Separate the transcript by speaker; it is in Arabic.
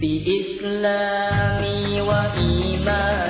Speaker 1: بإسلامي وإيماني.